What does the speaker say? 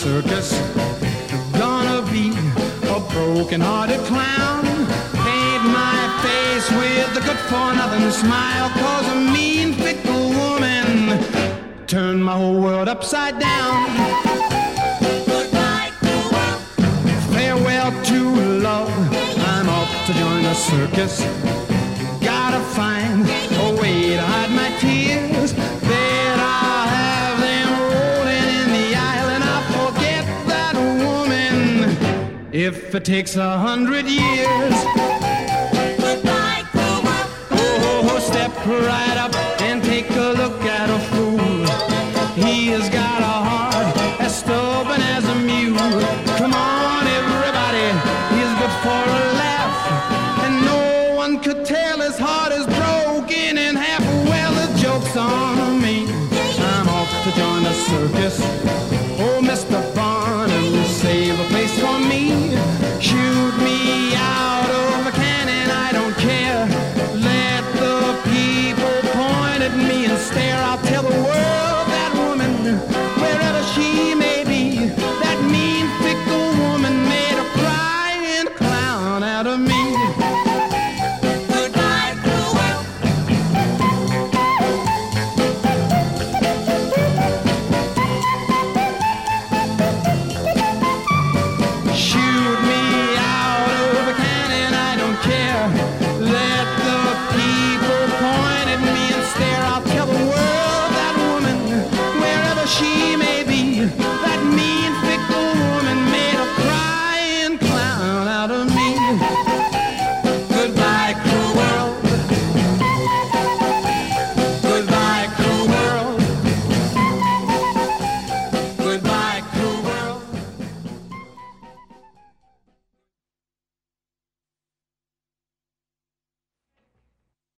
to circus. Gonna be a broken-hearted clown. Paint my face with a good for nothing smile. Cause a mean, fickle woman turned my whole world upside down. Goodbye, world. Farewell to love. I'm off to join the circus. If it takes a hundred years. Goodbye, cruel world. Oh, step right up and take a look at a fool. He has got a heart as stubborn as a mule. Come on, everybody, he's good for a laugh. And no one could tell his heart is broken in half. A well, the joke's on me. I'm off to join the circus. Oh, at me and stare. I'll tell the world that woman, wherever she may be, that mean, fickle woman made a crying clown out of me.